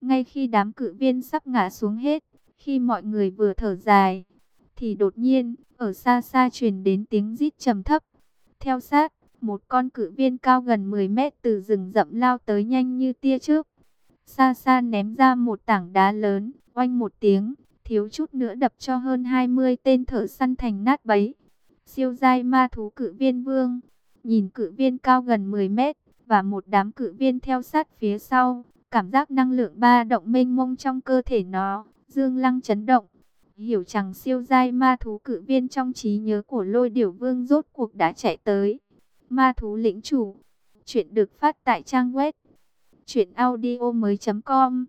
Ngay khi đám cự viên sắp ngã xuống hết, khi mọi người vừa thở dài, thì đột nhiên, ở xa xa truyền đến tiếng rít trầm thấp. Theo sát, một con cự viên cao gần 10 mét từ rừng rậm lao tới nhanh như tia trước. Xa xa ném ra một tảng đá lớn, oanh một tiếng, thiếu chút nữa đập cho hơn 20 tên thợ săn thành nát bấy. Siêu giai ma thú cự viên vương, nhìn cự viên cao gần 10 mét, và một đám cự viên theo sát phía sau, cảm giác năng lượng ba động mênh mông trong cơ thể nó, dương lăng chấn động. Hiểu rằng siêu giai ma thú cự viên trong trí nhớ của lôi điểu vương rốt cuộc đã chạy tới. Ma thú lĩnh chủ, chuyện được phát tại trang web chuyện audio mới.com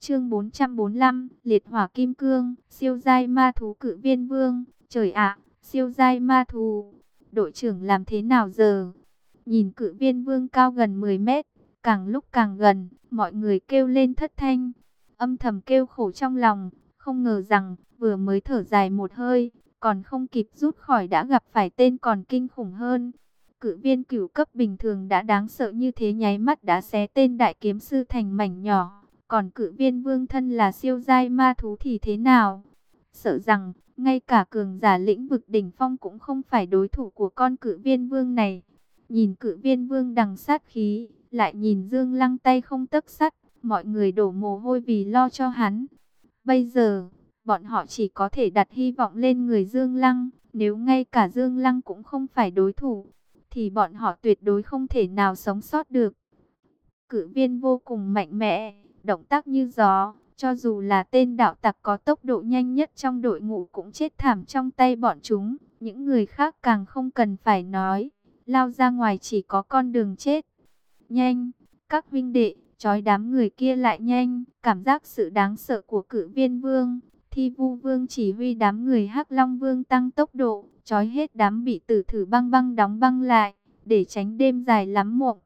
Chương 445, Liệt Hỏa Kim Cương, siêu giai ma thú cự viên vương, trời ạ, siêu giai ma thú. Đội trưởng làm thế nào giờ? Nhìn cự viên vương cao gần 10 mét, càng lúc càng gần, mọi người kêu lên thất thanh. Âm thầm kêu khổ trong lòng, không ngờ rằng vừa mới thở dài một hơi, còn không kịp rút khỏi đã gặp phải tên còn kinh khủng hơn. Cự viên cửu cấp bình thường đã đáng sợ như thế nháy mắt đã xé tên đại kiếm sư thành mảnh nhỏ. Còn cự viên vương thân là siêu giai ma thú thì thế nào? Sợ rằng, ngay cả cường giả lĩnh vực đỉnh phong cũng không phải đối thủ của con cự viên vương này. Nhìn cự viên vương đằng sát khí, lại nhìn dương lăng tay không tấc sắt, mọi người đổ mồ hôi vì lo cho hắn. Bây giờ, bọn họ chỉ có thể đặt hy vọng lên người dương lăng, nếu ngay cả dương lăng cũng không phải đối thủ, thì bọn họ tuyệt đối không thể nào sống sót được. Cự viên vô cùng mạnh mẽ, động tác như gió, cho dù là tên đạo tặc có tốc độ nhanh nhất trong đội ngũ cũng chết thảm trong tay bọn chúng, những người khác càng không cần phải nói, lao ra ngoài chỉ có con đường chết. Nhanh, các huynh đệ, trói đám người kia lại nhanh, cảm giác sự đáng sợ của cự viên vương. Thi vu vương chỉ huy đám người hắc long vương tăng tốc độ, trói hết đám bị tử thử băng băng đóng băng lại, để tránh đêm dài lắm mộng.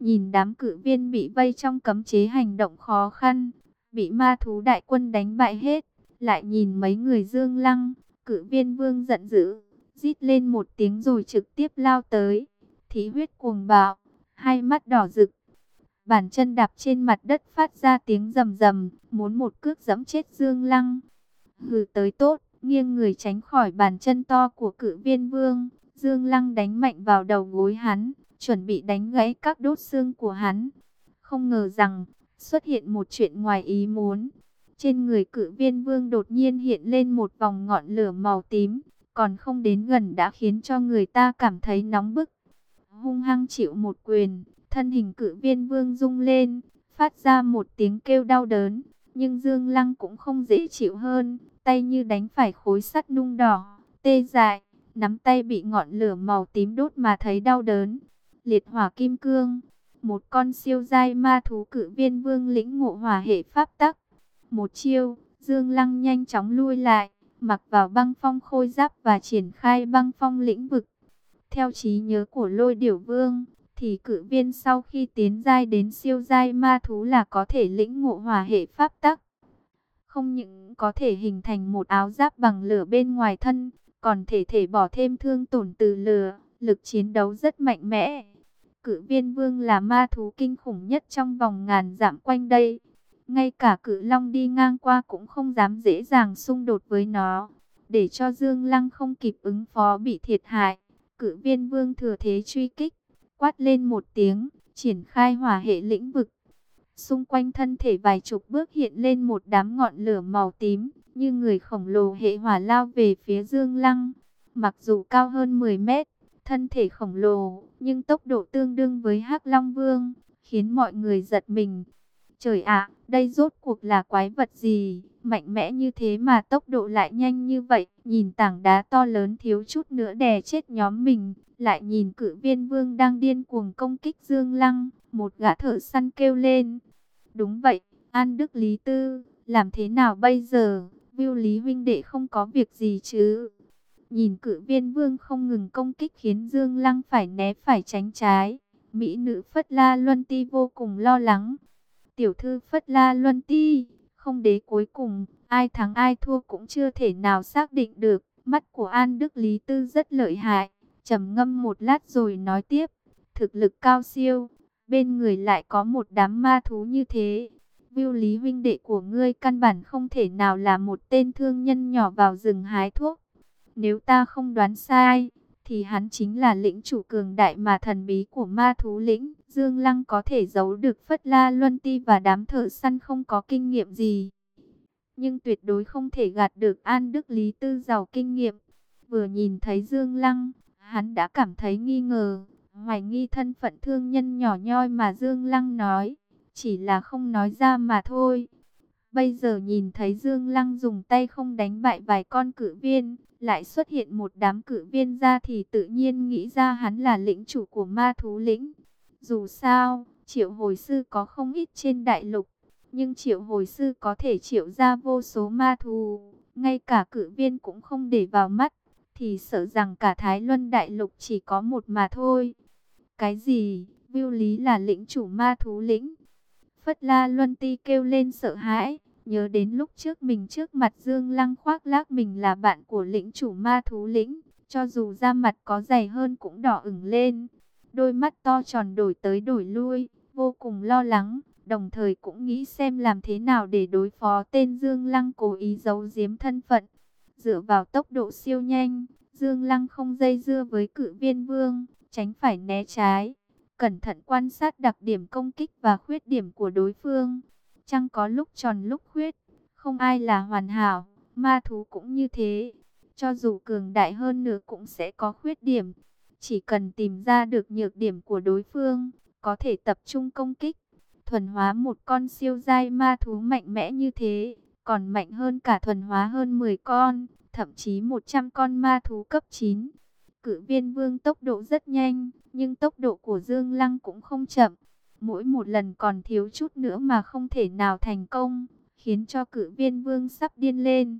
Nhìn đám cự viên bị vây trong cấm chế hành động khó khăn, bị ma thú đại quân đánh bại hết, lại nhìn mấy người dương lăng, cự viên vương giận dữ, rít lên một tiếng rồi trực tiếp lao tới, thí huyết cuồng bạo, hai mắt đỏ rực. Bàn chân đạp trên mặt đất phát ra tiếng rầm rầm, muốn một cước giẫm chết Dương Lăng. Hừ tới tốt, nghiêng người tránh khỏi bàn chân to của cự viên vương. Dương Lăng đánh mạnh vào đầu gối hắn, chuẩn bị đánh gãy các đốt xương của hắn. Không ngờ rằng, xuất hiện một chuyện ngoài ý muốn. Trên người cự viên vương đột nhiên hiện lên một vòng ngọn lửa màu tím, còn không đến gần đã khiến cho người ta cảm thấy nóng bức. Hung hăng chịu một quyền, thân hình cự viên vương rung lên, phát ra một tiếng kêu đau đớn. Nhưng Dương Lăng cũng không dễ chịu hơn, tay như đánh phải khối sắt nung đỏ, tê dại, nắm tay bị ngọn lửa màu tím đốt mà thấy đau đớn. Liệt hỏa kim cương, một con siêu giai ma thú cự viên vương lĩnh ngộ hỏa hệ pháp tắc. Một chiêu, Dương Lăng nhanh chóng lui lại, mặc vào băng phong khôi giáp và triển khai băng phong lĩnh vực. Theo trí nhớ của lôi điểu vương, thì cử viên sau khi tiến giai đến siêu giai ma thú là có thể lĩnh ngộ hỏa hệ pháp tắc. Không những có thể hình thành một áo giáp bằng lửa bên ngoài thân, còn thể thể bỏ thêm thương tổn từ lửa, lực chiến đấu rất mạnh mẽ. cử viên vương là ma thú kinh khủng nhất trong vòng ngàn dặm quanh đây. Ngay cả cử long đi ngang qua cũng không dám dễ dàng xung đột với nó. Để cho Dương Lăng không kịp ứng phó bị thiệt hại, cự viên vương thừa thế truy kích, quát lên một tiếng, triển khai hỏa hệ lĩnh vực. Xung quanh thân thể vài chục bước hiện lên một đám ngọn lửa màu tím, như người khổng lồ hệ hỏa lao về phía Dương Lăng. Mặc dù cao hơn 10 mét, thân thể khổng lồ, nhưng tốc độ tương đương với hắc Long Vương, khiến mọi người giật mình. Trời ạ, đây rốt cuộc là quái vật gì, mạnh mẽ như thế mà tốc độ lại nhanh như vậy. Nhìn tảng đá to lớn thiếu chút nữa đè chết nhóm mình, lại nhìn cự viên vương đang điên cuồng công kích Dương Lăng, một gã thợ săn kêu lên. Đúng vậy, An Đức Lý Tư, làm thế nào bây giờ? Viu Lý huynh đệ không có việc gì chứ? Nhìn cự viên vương không ngừng công kích khiến Dương Lăng phải né phải tránh trái. Mỹ nữ Phất La Luân Ti vô cùng lo lắng. Tiểu thư Phất La Luân Ti, không đế cuối cùng, ai thắng ai thua cũng chưa thể nào xác định được. Mắt của An Đức Lý Tư rất lợi hại, trầm ngâm một lát rồi nói tiếp. Thực lực cao siêu, bên người lại có một đám ma thú như thế. Viu Lý huynh đệ của ngươi căn bản không thể nào là một tên thương nhân nhỏ vào rừng hái thuốc. Nếu ta không đoán sai, thì hắn chính là lĩnh chủ cường đại mà thần bí của ma thú lĩnh. Dương Lăng có thể giấu được Phất La Luân Ti và đám thợ săn không có kinh nghiệm gì. Nhưng tuyệt đối không thể gạt được An Đức Lý Tư giàu kinh nghiệm. Vừa nhìn thấy Dương Lăng, hắn đã cảm thấy nghi ngờ, hoài nghi thân phận thương nhân nhỏ nhoi mà Dương Lăng nói, chỉ là không nói ra mà thôi. Bây giờ nhìn thấy Dương Lăng dùng tay không đánh bại vài con cử viên, lại xuất hiện một đám cử viên ra thì tự nhiên nghĩ ra hắn là lĩnh chủ của ma thú lĩnh. Dù sao, triệu hồi sư có không ít trên đại lục, nhưng triệu hồi sư có thể triệu ra vô số ma thú, ngay cả cử viên cũng không để vào mắt, thì sợ rằng cả Thái Luân đại lục chỉ có một mà thôi. Cái gì? Viu Lý là lĩnh chủ ma thú lĩnh. Phất La Luân Ti kêu lên sợ hãi, nhớ đến lúc trước mình trước mặt Dương Lăng khoác lác mình là bạn của lĩnh chủ ma thú lĩnh, cho dù da mặt có dày hơn cũng đỏ ửng lên. Đôi mắt to tròn đổi tới đổi lui, vô cùng lo lắng, đồng thời cũng nghĩ xem làm thế nào để đối phó tên Dương Lăng cố ý giấu giếm thân phận. Dựa vào tốc độ siêu nhanh, Dương Lăng không dây dưa với cự viên vương, tránh phải né trái. Cẩn thận quan sát đặc điểm công kích và khuyết điểm của đối phương. Chẳng có lúc tròn lúc khuyết, không ai là hoàn hảo, ma thú cũng như thế. Cho dù cường đại hơn nữa cũng sẽ có khuyết điểm. Chỉ cần tìm ra được nhược điểm của đối phương, có thể tập trung công kích. Thuần hóa một con siêu giai ma thú mạnh mẽ như thế, còn mạnh hơn cả thuần hóa hơn 10 con, thậm chí 100 con ma thú cấp 9. Cự viên vương tốc độ rất nhanh, nhưng tốc độ của Dương Lăng cũng không chậm. Mỗi một lần còn thiếu chút nữa mà không thể nào thành công, khiến cho cự viên vương sắp điên lên.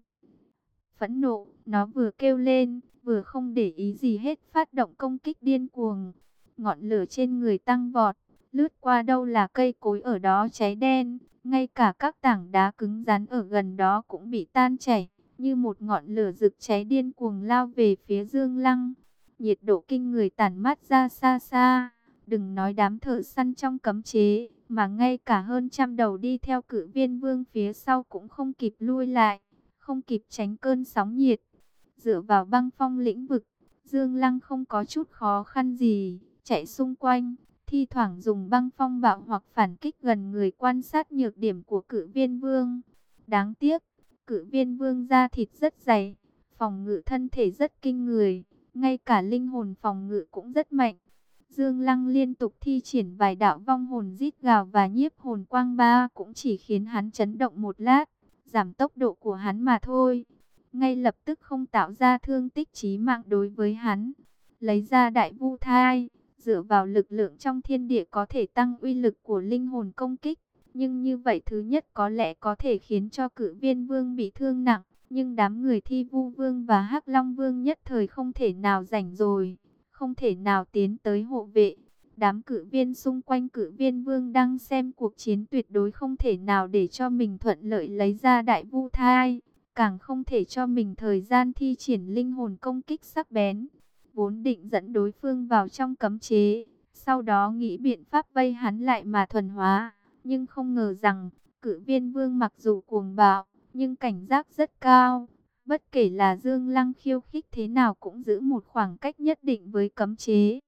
Phẫn nộ, nó vừa kêu lên, vừa không để ý gì hết phát động công kích điên cuồng. Ngọn lửa trên người tăng vọt, lướt qua đâu là cây cối ở đó cháy đen, ngay cả các tảng đá cứng rắn ở gần đó cũng bị tan chảy, như một ngọn lửa rực cháy điên cuồng lao về phía Dương Lăng. Nhiệt độ kinh người tản mát ra xa xa, đừng nói đám thợ săn trong cấm chế, mà ngay cả hơn trăm đầu đi theo cử viên vương phía sau cũng không kịp lui lại, không kịp tránh cơn sóng nhiệt. Dựa vào băng phong lĩnh vực, Dương Lăng không có chút khó khăn gì, chạy xung quanh, thi thoảng dùng băng phong bạo hoặc phản kích gần người quan sát nhược điểm của cử viên vương. Đáng tiếc, cử viên vương da thịt rất dày, phòng ngự thân thể rất kinh người, ngay cả linh hồn phòng ngự cũng rất mạnh. Dương Lăng liên tục thi triển vài đạo vong hồn rít gào và nhiếp hồn quang ba cũng chỉ khiến hắn chấn động một lát, giảm tốc độ của hắn mà thôi. Ngay lập tức không tạo ra thương tích chí mạng đối với hắn. Lấy ra đại vu thai, dựa vào lực lượng trong thiên địa có thể tăng uy lực của linh hồn công kích. Nhưng như vậy thứ nhất có lẽ có thể khiến cho cử viên vương bị thương nặng. Nhưng đám người thi vu vương và hắc long vương nhất thời không thể nào rảnh rồi. Không thể nào tiến tới hộ vệ. Đám cử viên xung quanh cử viên vương đang xem cuộc chiến tuyệt đối không thể nào để cho mình thuận lợi lấy ra đại vu thai. Càng không thể cho mình thời gian thi triển linh hồn công kích sắc bén vốn định dẫn đối phương vào trong cấm chế, sau đó nghĩ biện pháp vây hắn lại mà thuần hóa, nhưng không ngờ rằng, cử viên vương mặc dù cuồng bạo, nhưng cảnh giác rất cao, bất kể là Dương Lăng khiêu khích thế nào cũng giữ một khoảng cách nhất định với cấm chế.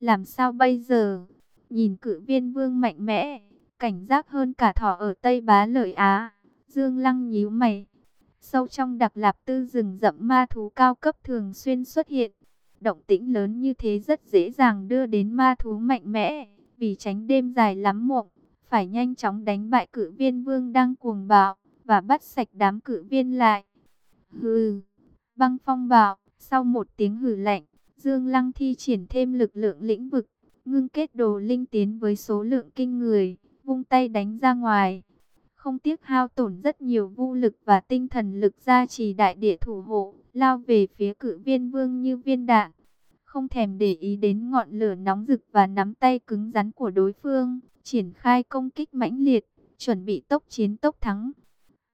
Làm sao bây giờ? Nhìn cự viên vương mạnh mẽ, cảnh giác hơn cả thỏ ở Tây Bá Lợi Á. Dương Lăng nhíu mày. Sâu trong đặc lạp tư rừng rậm ma thú cao cấp thường xuyên xuất hiện. Động tĩnh lớn như thế rất dễ dàng đưa đến ma thú mạnh mẽ. Vì tránh đêm dài lắm mộng, phải nhanh chóng đánh bại cự viên vương đang cuồng bạo, và bắt sạch đám cự viên lại. Hừ, băng phong bạo, sau một tiếng hừ lạnh, Dương Lăng thi triển thêm lực lượng lĩnh vực, ngưng kết đồ linh tiến với số lượng kinh người, vung tay đánh ra ngoài. Không tiếc hao tổn rất nhiều vũ lực và tinh thần lực ra trì đại địa thủ hộ, lao về phía cự viên vương như viên đạn. Không thèm để ý đến ngọn lửa nóng rực và nắm tay cứng rắn của đối phương, triển khai công kích mãnh liệt, chuẩn bị tốc chiến tốc thắng.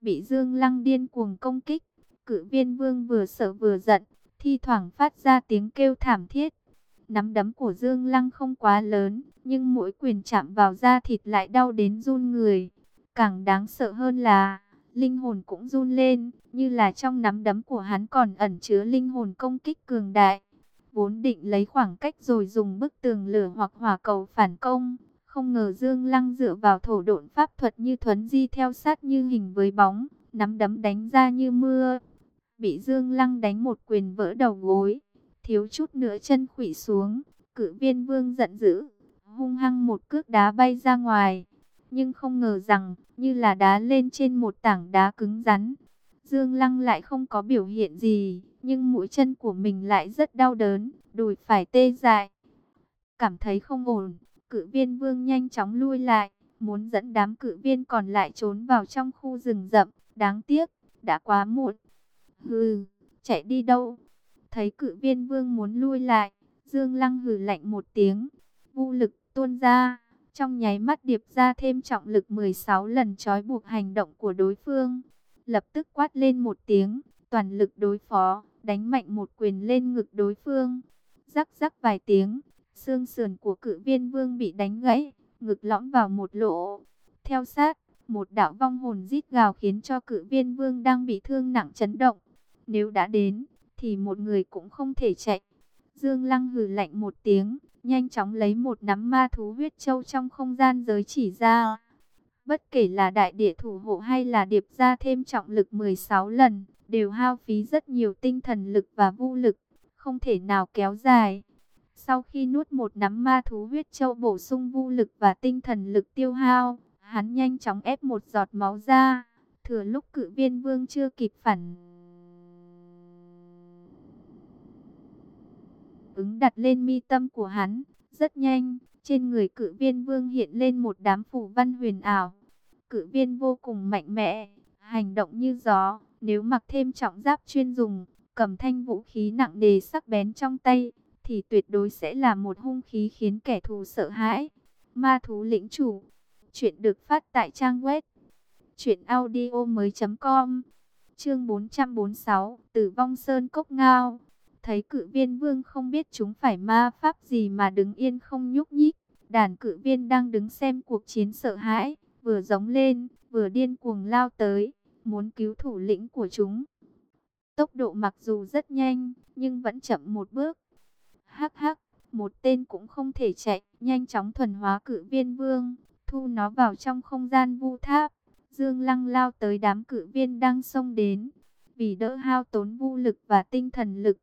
Bị Dương Lăng điên cuồng công kích, cự viên vương vừa sợ vừa giận, thi thoảng phát ra tiếng kêu thảm thiết. Nắm đấm của Dương Lăng không quá lớn, nhưng mỗi quyền chạm vào da thịt lại đau đến run người. Càng đáng sợ hơn là, linh hồn cũng run lên, như là trong nắm đấm của hắn còn ẩn chứa linh hồn công kích cường đại. Vốn định lấy khoảng cách rồi dùng bức tường lửa hoặc hỏa cầu phản công, không ngờ Dương Lăng dựa vào thổ độn pháp thuật như thuấn di theo sát như hình với bóng, nắm đấm đánh ra như mưa. Bị Dương Lăng đánh một quyền vỡ đầu gối, thiếu chút nữa chân khủy xuống, cử viên vương giận dữ, hung hăng một cước đá bay ra ngoài. Nhưng không ngờ rằng, như là đá lên trên một tảng đá cứng rắn. Dương Lăng lại không có biểu hiện gì, nhưng mũi chân của mình lại rất đau đớn, đùi phải tê dại. Cảm thấy không ổn, cự viên vương nhanh chóng lui lại, muốn dẫn đám cự viên còn lại trốn vào trong khu rừng rậm. Đáng tiếc, đã quá muộn. Hừ, chạy đi đâu? Thấy cự viên vương muốn lui lại, Dương Lăng hừ lạnh một tiếng, vô lực tuôn ra. Trong nháy mắt điệp ra thêm trọng lực 16 lần trói buộc hành động của đối phương. Lập tức quát lên một tiếng, toàn lực đối phó, đánh mạnh một quyền lên ngực đối phương. Rắc rắc vài tiếng, xương sườn của cự viên vương bị đánh gãy, ngực lõm vào một lỗ. Theo sát, một đạo vong hồn rít gào khiến cho cự viên vương đang bị thương nặng chấn động. Nếu đã đến, thì một người cũng không thể chạy. Dương Lăng hừ lạnh một tiếng, nhanh chóng lấy một nắm ma thú huyết châu trong không gian giới chỉ ra. Bất kể là đại địa thủ hộ hay là điệp ra thêm trọng lực 16 lần, đều hao phí rất nhiều tinh thần lực và vũ lực, không thể nào kéo dài. Sau khi nuốt một nắm ma thú huyết châu bổ sung vũ lực và tinh thần lực tiêu hao, hắn nhanh chóng ép một giọt máu ra, thừa lúc cự viên vương chưa kịp phản ứng đặt lên mi tâm của hắn. Rất nhanh, trên người cự viên vương hiện lên một đám phù văn huyền ảo. Cự viên vô cùng mạnh mẽ, hành động như gió. Nếu mặc thêm trọng giáp chuyên dùng, cầm thanh vũ khí nặng đề sắc bén trong tay, thì tuyệt đối sẽ là một hung khí khiến kẻ thù sợ hãi. Ma thú lĩnh chủ. Chuyện được phát tại trang web. Chuyện audio mới.com Chương 446 Tử vong sơn cốc ngao Thấy cự viên vương không biết chúng phải ma pháp gì mà đứng yên không nhúc nhích. Đàn cự viên đang đứng xem cuộc chiến sợ hãi, vừa giống lên, vừa điên cuồng lao tới, muốn cứu thủ lĩnh của chúng. Tốc độ mặc dù rất nhanh, nhưng vẫn chậm một bước. Hắc hắc, một tên cũng không thể chạy, nhanh chóng thuần hóa cự viên vương, thu nó vào trong không gian vu tháp. Dương Lăng lao tới đám cự viên đang xông đến. Vì đỡ hao tốn vu lực và tinh thần lực,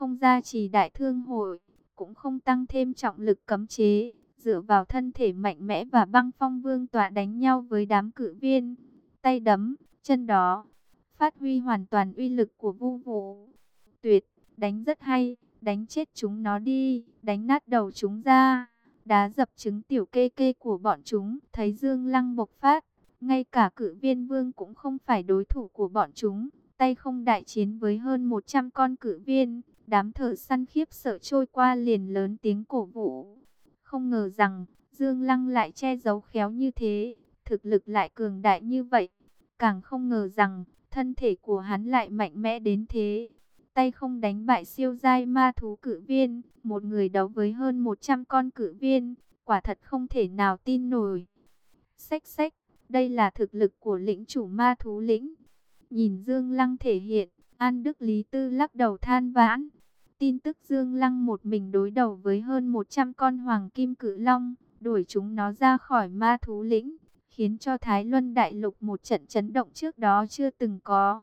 không ra trì đại thương hội, cũng không tăng thêm trọng lực cấm chế, dựa vào thân thể mạnh mẽ và băng phong vương tọa đánh nhau với đám cự viên, tay đấm, chân đó, phát huy hoàn toàn uy lực của vu vũ. Tuyệt, đánh rất hay, đánh chết chúng nó đi, đánh nát đầu chúng ra, đá dập trứng tiểu kê kê của bọn chúng, thấy Dương Lăng bộc phát, ngay cả cự viên vương cũng không phải đối thủ của bọn chúng, tay không đại chiến với hơn 100 con cự viên, Đám thợ săn khiếp sợ trôi qua liền lớn tiếng cổ vũ. Không ngờ rằng, Dương Lăng lại che giấu khéo như thế, thực lực lại cường đại như vậy. Càng không ngờ rằng, thân thể của hắn lại mạnh mẽ đến thế. Tay không đánh bại siêu giai ma thú cử viên, một người đấu với hơn 100 con cử viên, quả thật không thể nào tin nổi. Xách xách, đây là thực lực của lĩnh chủ ma thú lĩnh. Nhìn Dương Lăng thể hiện, An Đức Lý Tư lắc đầu than vãn. Tin tức Dương Lăng một mình đối đầu với hơn 100 con hoàng kim cự long, đuổi chúng nó ra khỏi ma thú lĩnh, khiến cho Thái Luân Đại Lục một trận chấn động trước đó chưa từng có.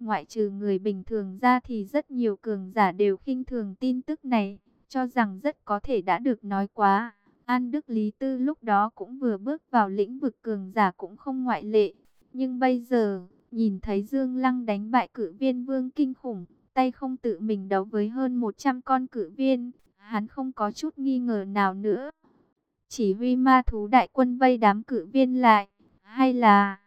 Ngoại trừ người bình thường ra thì rất nhiều cường giả đều khinh thường tin tức này, cho rằng rất có thể đã được nói quá. An Đức Lý Tư lúc đó cũng vừa bước vào lĩnh vực cường giả cũng không ngoại lệ. Nhưng bây giờ, nhìn thấy Dương Lăng đánh bại cử viên vương kinh khủng, tay không tự mình đấu với hơn 100 con cử viên, hắn không có chút nghi ngờ nào nữa. Chỉ huy ma thú đại quân vây đám cử viên lại, hay là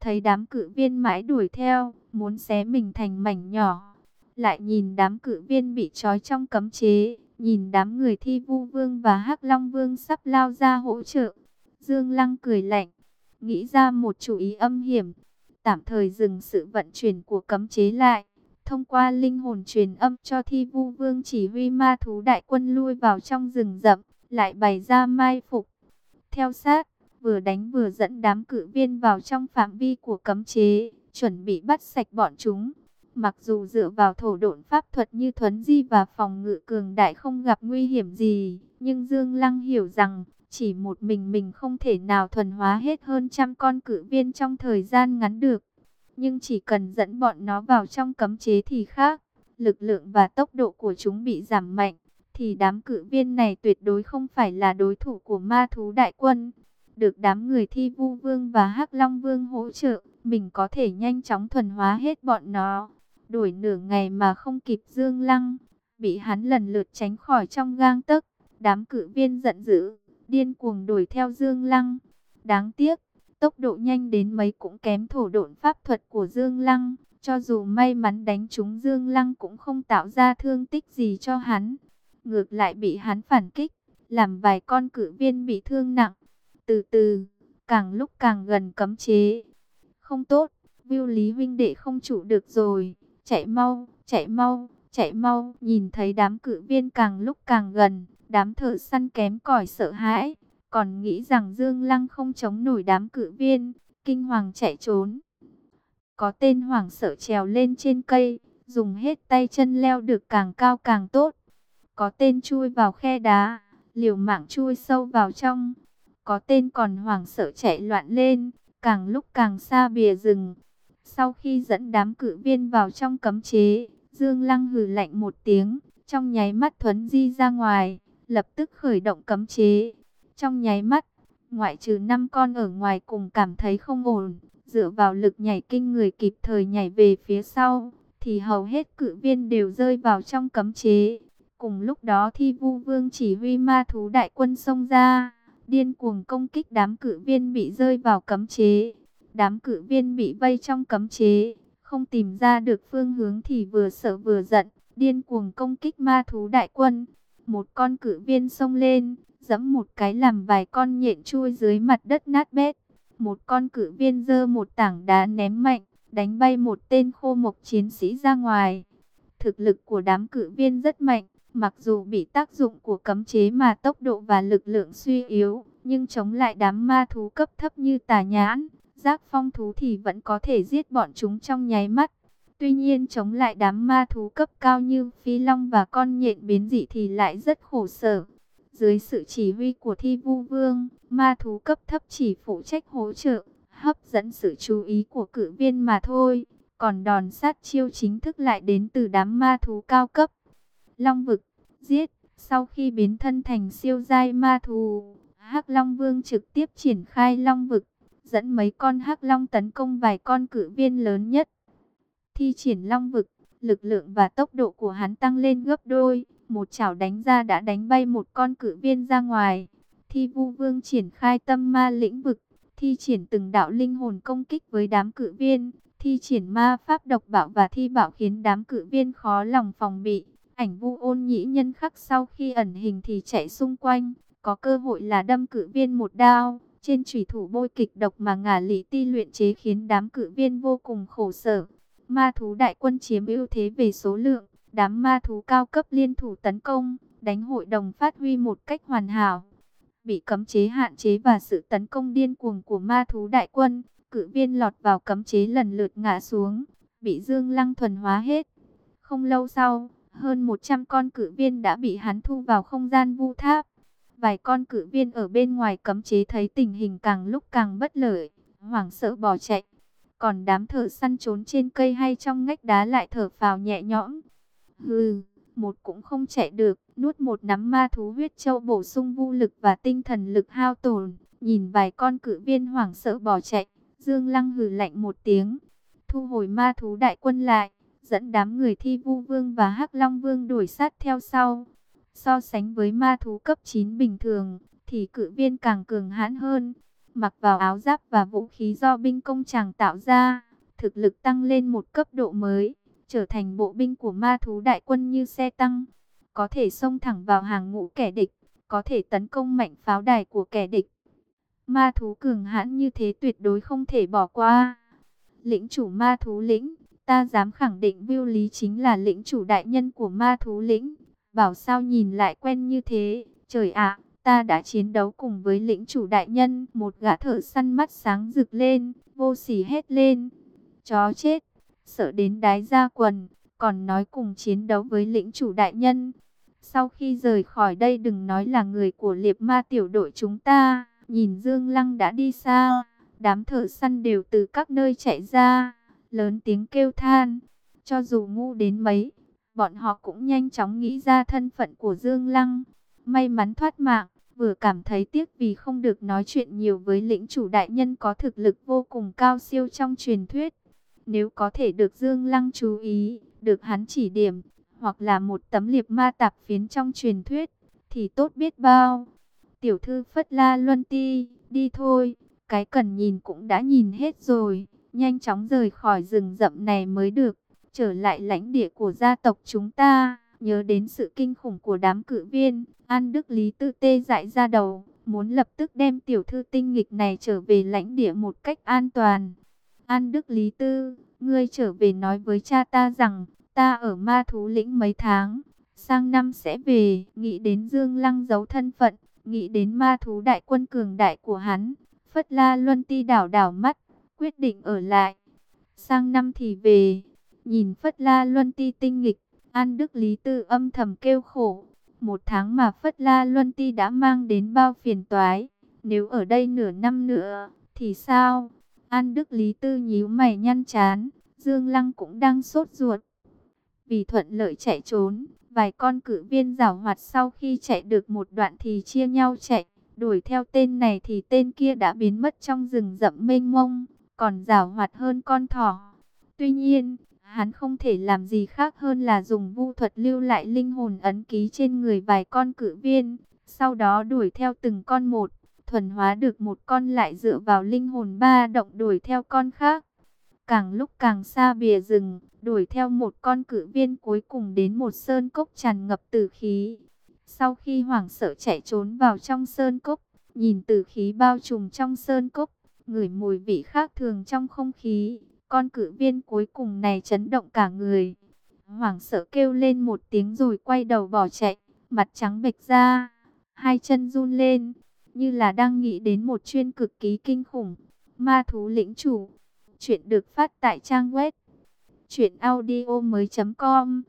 thấy đám cử viên mãi đuổi theo, muốn xé mình thành mảnh nhỏ. Lại nhìn đám cử viên bị trói trong cấm chế, nhìn đám người thi vu vương và hắc long vương sắp lao ra hỗ trợ. Dương Lăng cười lạnh, nghĩ ra một chủ ý âm hiểm, tạm thời dừng sự vận chuyển của cấm chế lại thông qua linh hồn truyền âm cho thi vu vương chỉ huy ma thú đại quân lui vào trong rừng rậm, lại bày ra mai phục. Theo sát, vừa đánh vừa dẫn đám cử viên vào trong phạm vi của cấm chế, chuẩn bị bắt sạch bọn chúng. Mặc dù dựa vào thổ độn pháp thuật như thuấn di và phòng ngự cường đại không gặp nguy hiểm gì, nhưng Dương Lăng hiểu rằng chỉ một mình mình không thể nào thuần hóa hết hơn trăm con cử viên trong thời gian ngắn được. Nhưng chỉ cần dẫn bọn nó vào trong cấm chế thì khác, lực lượng và tốc độ của chúng bị giảm mạnh, thì đám cự viên này tuyệt đối không phải là đối thủ của ma thú đại quân. Được đám người thi vu vương và hắc long vương hỗ trợ, mình có thể nhanh chóng thuần hóa hết bọn nó. Đuổi nửa ngày mà không kịp dương lăng, bị hắn lần lượt tránh khỏi trong gang tấc. Đám cự viên giận dữ, điên cuồng đuổi theo dương lăng. Đáng tiếc, tốc độ nhanh đến mấy cũng kém thổ độn pháp thuật của dương lăng. Cho dù may mắn đánh trúng Dương Lăng cũng không tạo ra thương tích gì cho hắn. Ngược lại bị hắn phản kích, làm vài con cử viên bị thương nặng. Từ từ, càng lúc càng gần cấm chế. Không tốt, Viu Lý huynh đệ không chủ được rồi. Chạy mau, chạy mau, chạy mau. Nhìn thấy đám cử viên càng lúc càng gần, đám thợ săn kém cỏi sợ hãi. Còn nghĩ rằng Dương Lăng không chống nổi đám cự viên, kinh hoàng chạy trốn. Có tên hoàng sợ trèo lên trên cây, dùng hết tay chân leo được càng cao càng tốt. Có tên chui vào khe đá, liều mạng chui sâu vào trong. Có tên còn hoàng sợ chạy loạn lên, càng lúc càng xa bìa rừng. Sau khi dẫn đám cự viên vào trong cấm chế, Dương Lăng hừ lạnh một tiếng, trong nháy mắt thuấn di ra ngoài, lập tức khởi động cấm chế. Trong nháy mắt, ngoại trừ năm con ở ngoài cùng cảm thấy không ổn, dựa vào lực nhảy kinh người kịp thời nhảy về phía sau, thì hầu hết cự viên đều rơi vào trong cấm chế. Cùng lúc đó thi vu vương chỉ huy ma thú đại quân xông ra, điên cuồng công kích đám cự viên bị rơi vào cấm chế. Đám cự viên bị vây trong cấm chế, không tìm ra được phương hướng thì vừa sợ vừa giận, điên cuồng công kích ma thú đại quân. Một con cự viên xông lên, dẫm một cái làm vài con nhện chui dưới mặt đất nát bét một con cử viên dơ một tảng đá ném mạnh, đánh bay một tên khô mộc chiến sĩ ra ngoài. Thực lực của đám cử viên rất mạnh, mặc dù bị tác dụng của cấm chế mà tốc độ và lực lượng suy yếu, nhưng chống lại đám ma thú cấp thấp như tà nhãn, giác phong thú thì vẫn có thể giết bọn chúng trong nháy mắt. Tuy nhiên chống lại đám ma thú cấp cao như phi long và con nhện biến dị thì lại rất khổ sở. Dưới sự chỉ huy của thi vu vương, ma thú cấp thấp chỉ phụ trách hỗ trợ, hấp dẫn sự chú ý của cử viên mà thôi. Còn đòn sát chiêu chính thức lại đến từ đám ma thú cao cấp. Long vực, giết, sau khi biến thân thành siêu giai ma thú, hắc Long Vương trực tiếp triển khai Long vực, dẫn mấy con hắc Long tấn công vài con cử viên lớn nhất. Thi triển Long vực, lực lượng và tốc độ của hắn tăng lên gấp đôi, một chảo đánh ra đã đánh bay một con cự viên ra ngoài. Thi vu vương triển khai tâm ma lĩnh vực, thi triển từng đạo linh hồn công kích với đám cự viên, thi triển ma pháp độc bạo và thi bạo khiến đám cự viên khó lòng phòng bị. Ảnh vu ôn nhĩ nhân khắc sau khi ẩn hình thì chạy xung quanh, có cơ hội là đâm cự viên một đao. Trên trùy thủ bôi kịch độc mà ngả lý ti luyện chế khiến đám cự viên vô cùng khổ sở. Ma thú đại quân chiếm ưu thế về số lượng, Đám ma thú cao cấp liên thủ tấn công, đánh hội đồng phát huy một cách hoàn hảo. Bị cấm chế hạn chế và sự tấn công điên cuồng của ma thú đại quân, cử viên lọt vào cấm chế lần lượt ngã xuống, bị Dương Lăng thuần hóa hết. Không lâu sau, hơn 100 con cử viên đã bị hắn thu vào không gian vu tháp. Vài con cử viên ở bên ngoài cấm chế thấy tình hình càng lúc càng bất lợi, hoảng sợ bỏ chạy. Còn đám thợ săn trốn trên cây hay trong ngách đá lại thở phào nhẹ nhõm. Hừ, một cũng không chạy được, nuốt một nắm ma thú huyết châu bổ sung vô lực và tinh thần lực hao tổn. Nhìn vài con cự viên hoảng sợ bỏ chạy, Dương Lăng hừ lạnh một tiếng, thu hồi ma thú đại quân lại, dẫn đám người thi vu vương và hắc long vương đuổi sát theo sau. So sánh với ma thú cấp 9 bình thường, thì cự viên càng cường hãn hơn. Mặc vào áo giáp và vũ khí do binh công chàng tạo ra, thực lực tăng lên một cấp độ mới trở thành bộ binh của ma thú đại quân như xe tăng, có thể xông thẳng vào hàng ngũ kẻ địch, có thể tấn công mạnh pháo đài của kẻ địch. Ma thú cường hãn như thế tuyệt đối không thể bỏ qua. Lĩnh chủ ma thú lĩnh, ta dám khẳng định Viu Lý chính là lĩnh chủ đại nhân của ma thú lĩnh. Bảo sao nhìn lại quen như thế, trời ạ, ta đã chiến đấu cùng với lĩnh chủ đại nhân. Một gã thợ săn mắt sáng rực lên, vô sỉ hét lên. Chó chết, sợ đến đái ra quần, còn nói cùng chiến đấu với lĩnh chủ đại nhân. Sau khi rời khỏi đây đừng nói là người của liệp ma tiểu đội chúng ta, nhìn Dương Lăng đã đi xa, đám thợ săn đều từ các nơi chạy ra, lớn tiếng kêu than, cho dù ngu đến mấy, bọn họ cũng nhanh chóng nghĩ ra thân phận của Dương Lăng, may mắn thoát mạng, vừa cảm thấy tiếc vì không được nói chuyện nhiều với lĩnh chủ đại nhân có thực lực vô cùng cao siêu trong truyền thuyết. Nếu có thể được Dương Lăng chú ý, được hắn chỉ điểm, hoặc là một tấm liệp ma tạp phiến trong truyền thuyết, thì tốt biết bao. Tiểu thư Phất La Luân Ti, đi thôi, cái cần nhìn cũng đã nhìn hết rồi, nhanh chóng rời khỏi rừng rậm này mới được, trở lại lãnh địa của gia tộc chúng ta. Nhớ đến sự kinh khủng của đám cử viên, An Đức Lý Tư tê dại ra đầu, muốn lập tức đem tiểu thư tinh nghịch này trở về lãnh địa một cách an toàn. An Đức Lý Tư, ngươi trở về nói với cha ta rằng, ta ở ma thú lĩnh mấy tháng, sang năm sẽ về, nghĩ đến Dương Lăng giấu thân phận, nghĩ đến ma thú đại quân cường đại của hắn, Phất La Luân Ti đảo đảo mắt, quyết định ở lại. Sang năm thì về, nhìn Phất La Luân Ti tinh nghịch, An Đức Lý Tư âm thầm kêu khổ. Một tháng mà Phất La Luân Ti đã mang đến bao phiền toái, nếu ở đây nửa năm nữa, thì sao? An Đức Lý Tư nhíu mày nhăn chán, Dương Lăng cũng đang sốt ruột. Vì thuận lợi chạy trốn, vài con cử viên rảo hoạt sau khi chạy được một đoạn thì chia nhau chạy. Đuổi theo tên này thì tên kia đã biến mất trong rừng rậm mênh mông, còn rảo hoạt hơn con thỏ. Tuy nhiên, hắn không thể làm gì khác hơn là dùng vu thuật lưu lại linh hồn ấn ký trên người vài con cử viên, sau đó đuổi theo từng con một, thuần hóa được một con lại dựa vào linh hồn ba động đuổi theo con khác. Càng lúc càng xa bìa rừng, đuổi theo một con cử viên cuối cùng đến một sơn cốc tràn ngập tử khí. Sau khi hoảng sợ chạy trốn vào trong sơn cốc, nhìn tử khí bao trùm trong sơn cốc, ngửi mùi vị khác thường trong không khí, con cử viên cuối cùng này chấn động cả người. Hoảng sợ kêu lên một tiếng rồi quay đầu bỏ chạy, mặt trắng bệch ra, hai chân run lên, như là đang nghĩ đến một chuyên cực kỳ kinh khủng. Ma thú lĩnh chủ, chuyện được phát tại trang web Chuyện audio mới com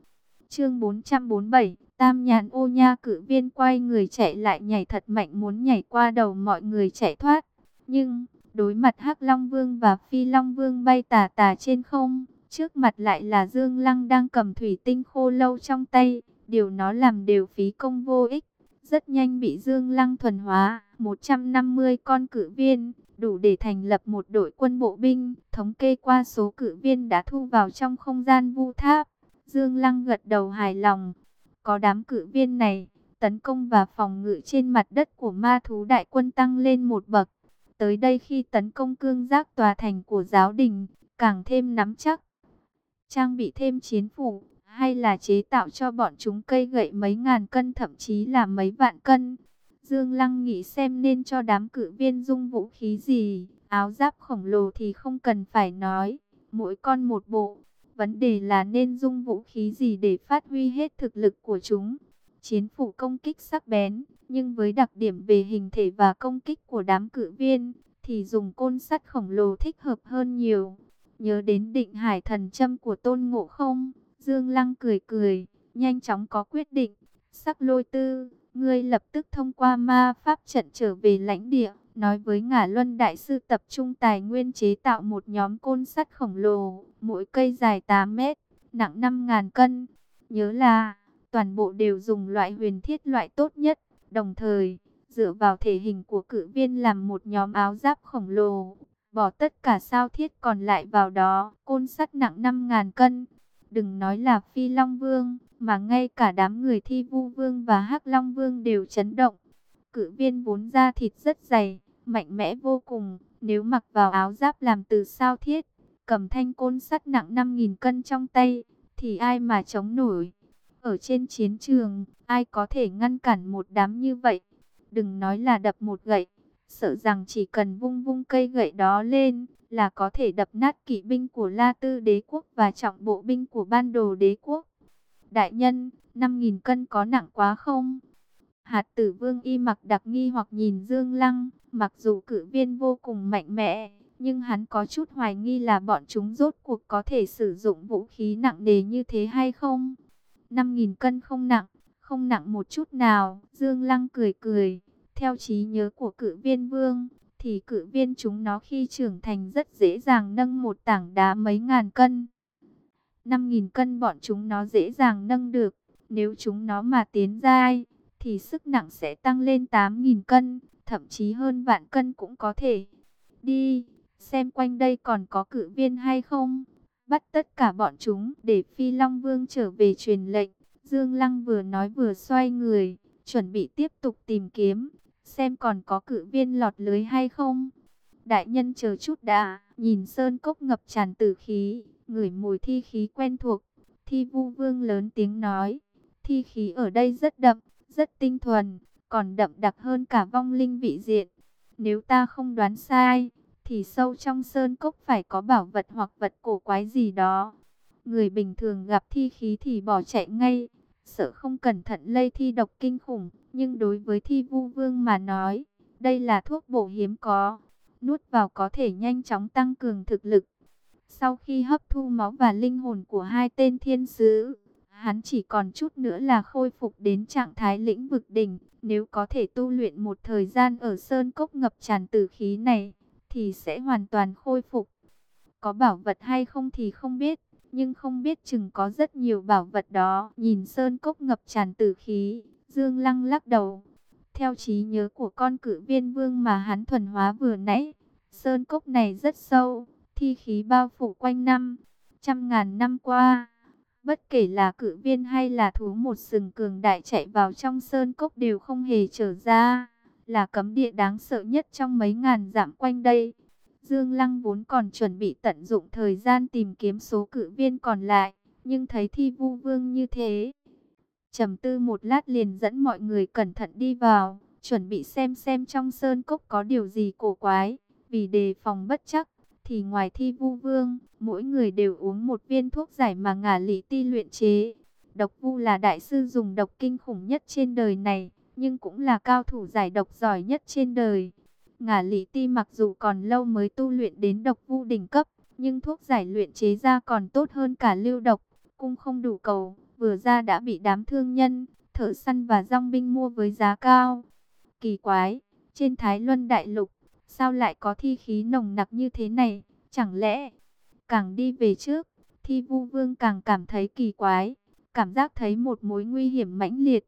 Chương 447 Tam nhàn ô nha cử viên quay người chạy lại nhảy thật mạnh muốn nhảy qua đầu mọi người chạy thoát. Nhưng, đối mặt hắc Long Vương và Phi Long Vương bay tà tà trên không, trước mặt lại là Dương Lăng đang cầm thủy tinh khô lâu trong tay, điều nó làm đều phí công vô ích. Rất nhanh bị Dương Lăng thuần hóa, 150 con cử viên, đủ để thành lập một đội quân bộ binh. Thống kê qua số cử viên đã thu vào trong không gian vu tháp. Dương Lăng gật đầu hài lòng. Có đám cử viên này, tấn công và phòng ngự trên mặt đất của ma thú đại quân tăng lên một bậc. Tới đây khi tấn công cương giác tòa thành của giáo đình, càng thêm nắm chắc. Trang bị thêm chiến phủ, hay là chế tạo cho bọn chúng cây gậy mấy ngàn cân thậm chí là mấy vạn cân. Dương Lăng nghĩ xem nên cho đám cử viên dung vũ khí gì, áo giáp khổng lồ thì không cần phải nói, mỗi con một bộ. Vấn đề là nên dung vũ khí gì để phát huy hết thực lực của chúng. Chiến phủ công kích sắc bén, nhưng với đặc điểm về hình thể và công kích của đám cử viên, thì dùng côn sắt khổng lồ thích hợp hơn nhiều. Nhớ đến định hải thần châm của tôn ngộ không, Dương Lăng cười cười, nhanh chóng có quyết định. Sắc lôi tư, ngươi lập tức thông qua ma pháp trận trở về lãnh địa, nói với ngả luân đại sư tập trung tài nguyên chế tạo một nhóm côn sắt khổng lồ, mỗi cây dài 8 mét, nặng 5.000 cân. Nhớ là, toàn bộ đều dùng loại huyền thiết loại tốt nhất, đồng thời, dựa vào thể hình của cử viên làm một nhóm áo giáp khổng lồ, bỏ tất cả sao thiết còn lại vào đó, côn sắt nặng 5.000 cân. Đừng nói là Phi Long Vương, mà ngay cả đám người thi vu vương và hắc long vương đều chấn động. Cự viên vốn da thịt rất dày, mạnh mẽ vô cùng, nếu mặc vào áo giáp làm từ sao thiết, cầm thanh côn sắt nặng 5.000 cân trong tay, thì ai mà chống nổi. Ở trên chiến trường, ai có thể ngăn cản một đám như vậy? Đừng nói là đập một gậy, sợ rằng chỉ cần vung vung cây gậy đó lên, là có thể đập nát kỵ binh của La Tư đế quốc và trọng bộ binh của ban đồ đế quốc. Đại nhân, 5.000 cân có nặng quá không? Hạt tử vương y mặc đặc nghi hoặc nhìn Dương Lăng, mặc dù cử viên vô cùng mạnh mẽ, nhưng hắn có chút hoài nghi là bọn chúng rốt cuộc có thể sử dụng vũ khí nặng nề như thế hay không. 5.000 cân không nặng, không nặng một chút nào. Dương Lăng cười cười, theo trí nhớ của cử viên vương, thì cử viên chúng nó khi trưởng thành rất dễ dàng nâng một tảng đá mấy ngàn cân. 5.000 cân bọn chúng nó dễ dàng nâng được, nếu chúng nó mà tiến dai, thì sức nặng sẽ tăng lên 8.000 cân, thậm chí hơn vạn cân cũng có thể. Đi, xem quanh đây còn có cử viên hay không. Bắt tất cả bọn chúng để Phi Long Vương trở về truyền lệnh. Dương Lăng vừa nói vừa xoay người, chuẩn bị tiếp tục tìm kiếm, xem còn có cử viên lọt lưới hay không. Đại nhân chờ chút đã, nhìn sơn cốc ngập tràn tử khí, ngửi mùi thi khí quen thuộc. Thi vu vương lớn tiếng nói, thi khí ở đây rất đậm, rất tinh thuần, còn đậm đặc hơn cả vong linh vị diện. Nếu ta không đoán sai, thì sâu trong sơn cốc phải có bảo vật hoặc vật cổ quái gì đó. Người bình thường gặp thi khí thì bỏ chạy ngay, sợ không cẩn thận lây thi độc kinh khủng. Nhưng đối với thi vu vương mà nói, đây là thuốc bổ hiếm có, nuốt vào có thể nhanh chóng tăng cường thực lực. Sau khi hấp thu máu và linh hồn của hai tên thiên sứ, hắn chỉ còn chút nữa là khôi phục đến trạng thái lĩnh vực đỉnh. Nếu có thể tu luyện một thời gian ở sơn cốc ngập tràn tử khí này, thì sẽ hoàn toàn khôi phục. Có bảo vật hay không thì không biết, nhưng không biết chừng có rất nhiều bảo vật đó. Nhìn sơn cốc ngập tràn tử khí, Dương Lăng lắc đầu. Theo trí nhớ của con cử viên vương mà hắn thuần hóa vừa nãy, sơn cốc này rất sâu, thi khí bao phủ quanh năm, trăm ngàn năm qua. Bất kể là cử viên hay là thú một sừng cường đại chạy vào trong sơn cốc đều không hề trở ra là cấm địa đáng sợ nhất trong mấy ngàn dặm quanh đây. Dương Lăng vốn còn chuẩn bị tận dụng thời gian tìm kiếm số cử viên còn lại, nhưng thấy thi vu vương như thế. trầm tư một lát liền dẫn mọi người cẩn thận đi vào, chuẩn bị xem xem trong sơn cốc có điều gì cổ quái, vì đề phòng bất chắc. Thì ngoài thi vu vương, mỗi người đều uống một viên thuốc giải mà ngả lý ti luyện chế. Độc vu là đại sư dùng độc kinh khủng nhất trên đời này nhưng cũng là cao thủ giải độc giỏi nhất trên đời. Ngả lý ti mặc dù còn lâu mới tu luyện đến độc vu đỉnh cấp, nhưng thuốc giải luyện chế ra còn tốt hơn cả lưu độc, cung không đủ cầu, vừa ra đã bị đám thương nhân, thợ săn và rong binh mua với giá cao. Kỳ quái, trên Thái Luân Đại Lục, sao lại có thi khí nồng nặc như thế này, chẳng lẽ càng đi về trước, thi vu vương càng cảm thấy kỳ quái, cảm giác thấy một mối nguy hiểm mãnh liệt.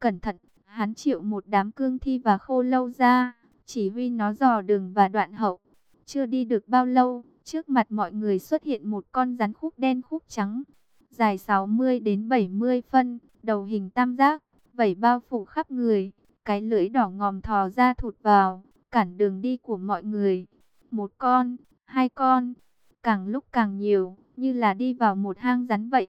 Cẩn thận, Hắn triệu một đám cương thi và khô lâu ra, chỉ huy nó dò đường và đoạn hậu. Chưa đi được bao lâu, trước mặt mọi người xuất hiện một con rắn khúc đen khúc trắng, dài 60 đến 70 phân, đầu hình tam giác, vảy bao phủ khắp người, cái lưỡi đỏ ngòm thò ra thụt vào, cản đường đi của mọi người. Một con, hai con, càng lúc càng nhiều, như là đi vào một hang rắn vậy.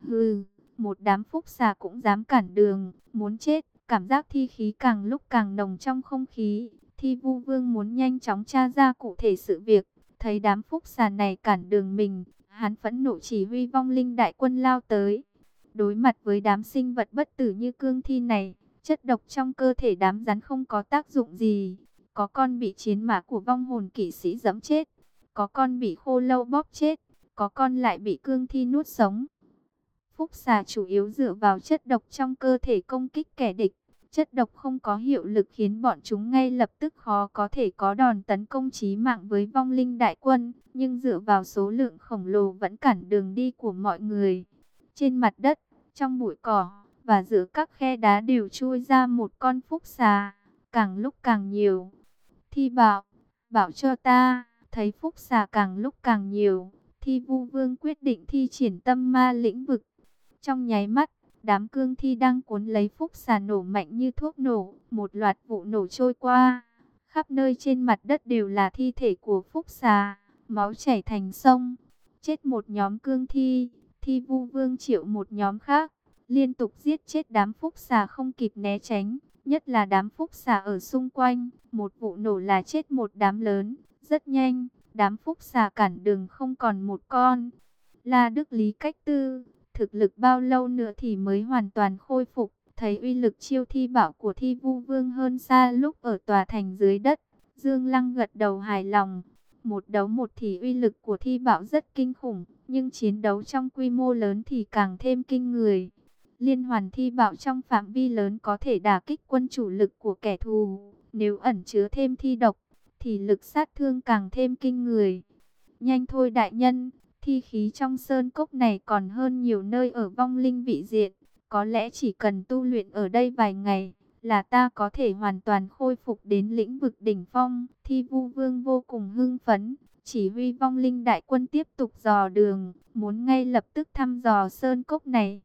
Hừ, một đám phúc xà cũng dám cản đường, muốn chết. Cảm giác thi khí càng lúc càng nồng trong không khí. Thi vu vương muốn nhanh chóng tra ra cụ thể sự việc. Thấy đám phúc xà này cản đường mình. Hắn phẫn nộ chỉ huy vong linh đại quân lao tới. Đối mặt với đám sinh vật bất tử như cương thi này. Chất độc trong cơ thể đám rắn không có tác dụng gì. Có con bị chiến mã của vong hồn kỵ sĩ dẫm chết. Có con bị khô lâu bóp chết. Có con lại bị cương thi nuốt sống. Phúc xà chủ yếu dựa vào chất độc trong cơ thể công kích kẻ địch. Chất độc không có hiệu lực khiến bọn chúng ngay lập tức khó có thể có đòn tấn công chí mạng với vong linh đại quân, nhưng dựa vào số lượng khổng lồ vẫn cản đường đi của mọi người. Trên mặt đất, trong bụi cỏ và giữa các khe đá đều chui ra một con phúc xà, càng lúc càng nhiều. Thi bảo, bảo cho ta, thấy phúc xà càng lúc càng nhiều, thi vu vương quyết định thi triển tâm ma lĩnh vực. Trong nháy mắt, Đám cương thi đang cuốn lấy phúc xà nổ mạnh như thuốc nổ, một loạt vụ nổ trôi qua. Khắp nơi trên mặt đất đều là thi thể của phúc xà, máu chảy thành sông. Chết một nhóm cương thi, thi vu vương triệu một nhóm khác, liên tục giết chết đám phúc xà không kịp né tránh. Nhất là đám phúc xà ở xung quanh, một vụ nổ là chết một đám lớn, rất nhanh, đám phúc xà cản đường không còn một con. La Đức Lý cách tư Thực lực bao lâu nữa thì mới hoàn toàn khôi phục, thấy uy lực chiêu thi bảo của thi vu vương hơn xa lúc ở tòa thành dưới đất. Dương Lăng gật đầu hài lòng. Một đấu một thì uy lực của thi bảo rất kinh khủng, nhưng chiến đấu trong quy mô lớn thì càng thêm kinh người. Liên hoàn thi bảo trong phạm vi lớn có thể đả kích quân chủ lực của kẻ thù. Nếu ẩn chứa thêm thi độc, thì lực sát thương càng thêm kinh người. Nhanh thôi đại nhân, thi khí trong sơn cốc này còn hơn nhiều nơi ở vong linh vị diện. Có lẽ chỉ cần tu luyện ở đây vài ngày, là ta có thể hoàn toàn khôi phục đến lĩnh vực đỉnh phong. Thi vu vương vô cùng hưng phấn, chỉ huy vong linh đại quân tiếp tục dò đường, muốn ngay lập tức thăm dò sơn cốc này.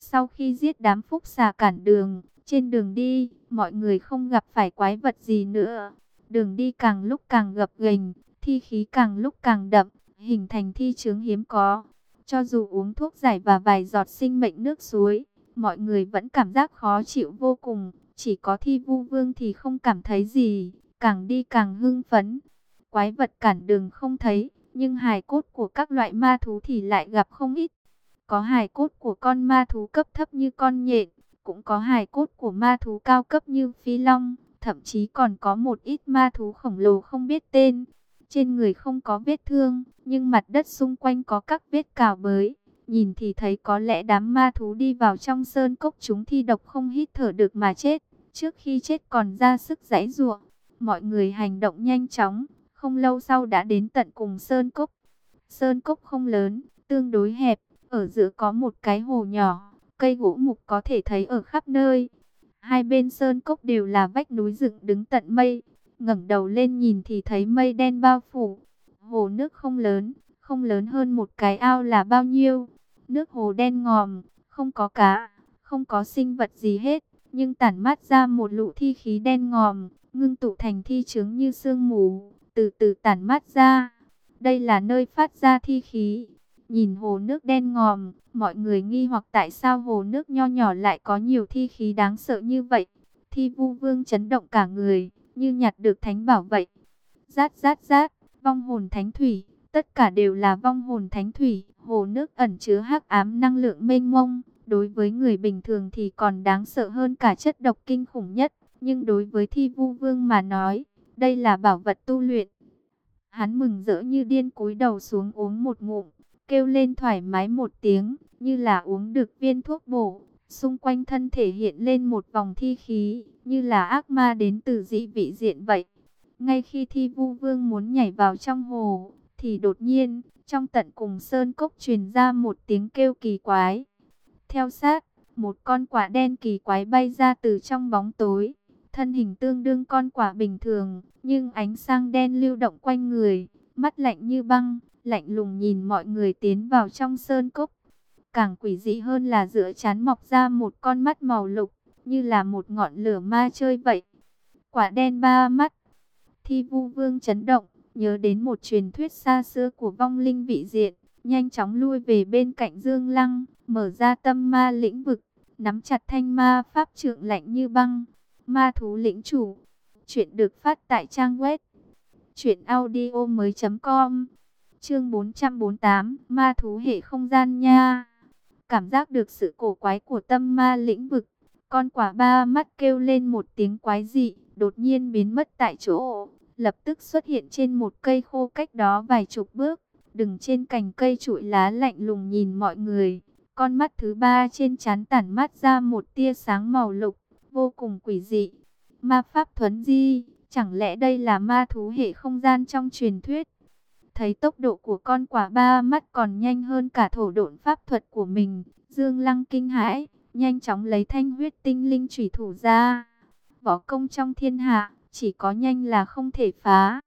Sau khi giết đám phúc xà cản đường, trên đường đi, mọi người không gặp phải quái vật gì nữa. Đường đi càng lúc càng gập ghềnh, thi khí càng lúc càng đậm, hình thành thi chứng hiếm có. Cho dù uống thuốc giải và vài giọt sinh mệnh nước suối, mọi người vẫn cảm giác khó chịu vô cùng. Chỉ có thi vu vương thì không cảm thấy gì, càng đi càng hưng phấn. Quái vật cản đường không thấy, nhưng hài cốt của các loại ma thú thì lại gặp không ít. Có hài cốt của con ma thú cấp thấp như con nhện, cũng có hài cốt của ma thú cao cấp như phi long, thậm chí còn có một ít ma thú khổng lồ không biết tên. Trên người không có vết thương, nhưng mặt đất xung quanh có các vết cào bới. Nhìn thì thấy có lẽ đám ma thú đi vào trong sơn cốc chúng thi độc không hít thở được mà chết. Trước khi chết còn ra sức giãy giụa. Mọi người hành động nhanh chóng, không lâu sau đã đến tận cùng sơn cốc. Sơn cốc không lớn, tương đối hẹp, ở giữa có một cái hồ nhỏ, cây gỗ mục có thể thấy ở khắp nơi. Hai bên sơn cốc đều là vách núi dựng đứng tận mây, ngẩng đầu lên nhìn thì thấy mây đen bao phủ. Hồ nước không lớn, không lớn hơn một cái ao là bao nhiêu. Nước hồ đen ngòm, không có cá, không có sinh vật gì hết, nhưng tản mát ra một lũ thi khí đen ngòm, ngưng tụ thành thi chứng như sương mù, từ từ tản mát ra. Đây là nơi phát ra thi khí. Nhìn hồ nước đen ngòm, mọi người nghi hoặc tại sao hồ nước nho nhỏ lại có nhiều thi khí đáng sợ như vậy. Thi vu vương chấn động cả người, như nhặt được thánh bảo vậy. Rát rát rát, vong hồn thánh thủy, tất cả đều là vong hồn thánh thủy. Hồ nước ẩn chứa hắc ám năng lượng mênh mông, đối với người bình thường thì còn đáng sợ hơn cả chất độc kinh khủng nhất. Nhưng đối với thi vu vương mà nói, đây là bảo vật tu luyện. Hắn mừng rỡ như điên cúi đầu xuống uống một ngụm, kêu lên thoải mái một tiếng, như là uống được viên thuốc bổ. Xung quanh thân thể hiện lên một vòng thi khí, như là ác ma đến từ dị vị diện vậy. Ngay khi thi vu vương muốn nhảy vào trong hồ, thì đột nhiên, trong tận cùng sơn cốc truyền ra một tiếng kêu kỳ quái. Theo sát, một con quả đen kỳ quái bay ra từ trong bóng tối. Thân hình tương đương con quả bình thường, nhưng ánh sang đen lưu động quanh người, mắt lạnh như băng, lạnh lùng nhìn mọi người tiến vào trong sơn cốc. Càng quỷ dị hơn là giữa chán mọc ra một con mắt màu lục, như là một ngọn lửa ma chơi vậy. Quả đen ba mắt. Thi vu vương chấn động, nhớ đến một truyền thuyết xa xưa của vong linh vị diện, nhanh chóng lui về bên cạnh Dương Lăng, mở ra tâm ma lĩnh vực, nắm chặt thanh ma pháp trượng lạnh như băng. Ma thú lĩnh chủ. Chuyện được phát tại trang web truyệnaudiomoi.com. Chương 448 Ma thú hệ không gian nha Cảm giác được sự cổ quái của tâm ma lĩnh vực. Con quả ba mắt kêu lên một tiếng quái dị, Đột nhiên biến mất tại chỗ. Lập tức xuất hiện trên một cây khô cách đó vài chục bước. Đừng trên cành cây trụi lá lạnh lùng nhìn mọi người. Con mắt thứ ba trên chán tản mắt ra một tia sáng màu lục, Vô cùng quỷ dị. Ma pháp thuấn di, Chẳng lẽ đây là ma thú hệ không gian trong truyền thuyết? Thấy tốc độ của con quả ba mắt còn nhanh hơn cả thổ độn pháp thuật của mình. Dương Lăng kinh hãi, nhanh chóng lấy thanh huyết tinh linh chủy thủ ra. Võ công trong thiên hạ, chỉ có nhanh là không thể phá.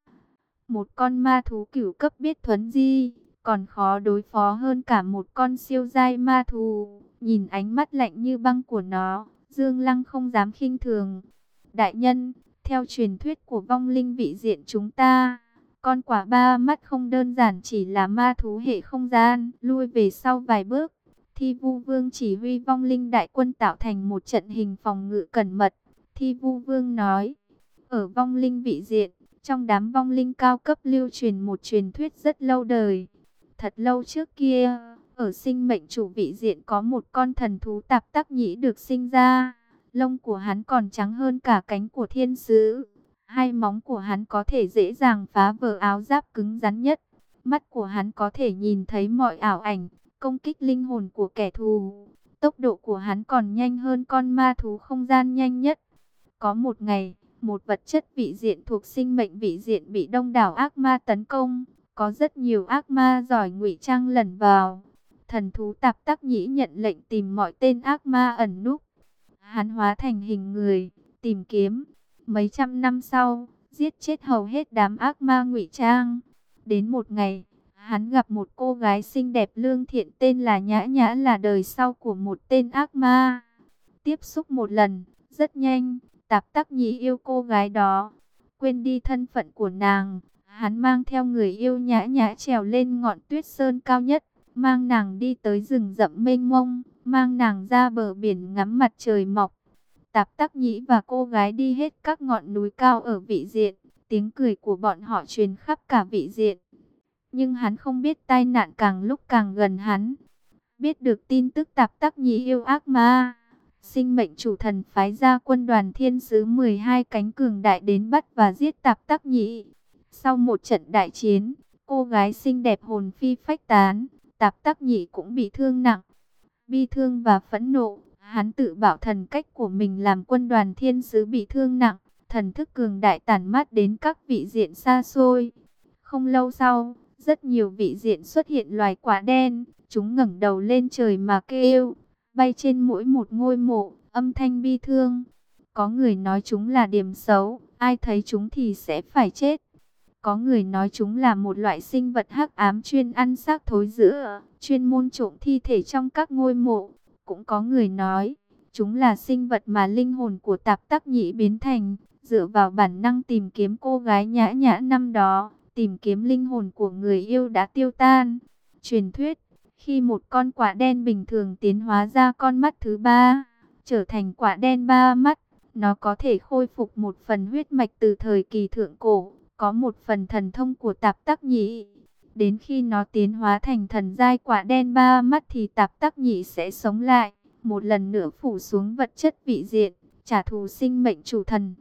Một con ma thú cửu cấp biết thuấn di, còn khó đối phó hơn cả một con siêu giai ma thú. Nhìn ánh mắt lạnh như băng của nó, Dương Lăng không dám khinh thường. Đại nhân, theo truyền thuyết của vong linh vị diện chúng ta con quả ba mắt không đơn giản chỉ là ma thú hệ không gian, lui về sau vài bước. Thi vu vương chỉ huy vong linh đại quân tạo thành một trận hình phòng ngự cẩn mật. Thi vu vương nói, ở vong linh vị diện, trong đám vong linh cao cấp lưu truyền một truyền thuyết rất lâu đời. Thật lâu trước kia, ở sinh mệnh chủ vị diện có một con thần thú tạp tắc nhĩ được sinh ra. Lông của hắn còn trắng hơn cả cánh của thiên sứ. Hai móng của hắn có thể dễ dàng phá vỡ áo giáp cứng rắn nhất. Mắt của hắn có thể nhìn thấy mọi ảo ảnh, công kích linh hồn của kẻ thù. Tốc độ của hắn còn nhanh hơn con ma thú không gian nhanh nhất. Có một ngày, một vật chất vị diện thuộc sinh mệnh vị diện bị đông đảo ác ma tấn công. Có rất nhiều ác ma giỏi ngụy trang lẩn vào. Thần thú tạp tắc nhĩ nhận lệnh tìm mọi tên ác ma ẩn núp. Hắn hóa thành hình người, tìm kiếm. Mấy trăm năm sau, giết chết hầu hết đám ác ma ngụy trang. Đến một ngày, hắn gặp một cô gái xinh đẹp lương thiện tên là Nhã Nhã là đời sau của một tên ác ma. Tiếp xúc một lần, rất nhanh, tạp tắc nhí yêu cô gái đó. Quên đi thân phận của nàng, hắn mang theo người yêu Nhã Nhã trèo lên ngọn tuyết sơn cao nhất, mang nàng đi tới rừng rậm mênh mông, mang nàng ra bờ biển ngắm mặt trời mọc. Tạp tắc nhĩ và cô gái đi hết các ngọn núi cao ở vị diện, tiếng cười của bọn họ truyền khắp cả vị diện. Nhưng hắn không biết tai nạn càng lúc càng gần hắn. Biết được tin tức tạp tắc nhĩ yêu ác ma. Sinh mệnh chủ thần phái ra quân đoàn thiên sứ 12 cánh cường đại đến bắt và giết tạp tắc nhĩ. Sau một trận đại chiến, cô gái xinh đẹp hồn phi phách tán, tạp tắc nhĩ cũng bị thương nặng. Bi thương và phẫn nộ, hắn tự bảo thần cách của mình làm quân đoàn thiên sứ bị thương nặng. Thần thức cường đại tản mát đến các vị diện xa xôi. Không lâu sau, rất nhiều vị diện xuất hiện loài quả đen, chúng ngẩng đầu lên trời mà kêu, bay trên mỗi một ngôi mộ, âm thanh bi thương. Có người nói chúng là điểm xấu, ai thấy chúng thì sẽ phải chết. Có người nói chúng là một loại sinh vật hắc ám chuyên ăn xác thối giữa, chuyên môn trộm thi thể trong các ngôi mộ. Cũng có người nói, chúng là sinh vật mà linh hồn của tạp tắc nhĩ biến thành, dựa vào bản năng tìm kiếm cô gái nhã nhã năm đó tìm kiếm linh hồn của người yêu đã tiêu tan. Truyền thuyết, khi một con quả đen bình thường tiến hóa ra con mắt thứ ba, trở thành quả đen ba mắt, nó có thể khôi phục một phần huyết mạch từ thời kỳ thượng cổ, có một phần thần thông của tạp tắc nhị. Đến khi nó tiến hóa thành thần giai quả đen ba mắt thì tạp tắc nhị sẽ sống lại, một lần nữa phủ xuống vật chất vị diện, trả thù sinh mệnh chủ thần.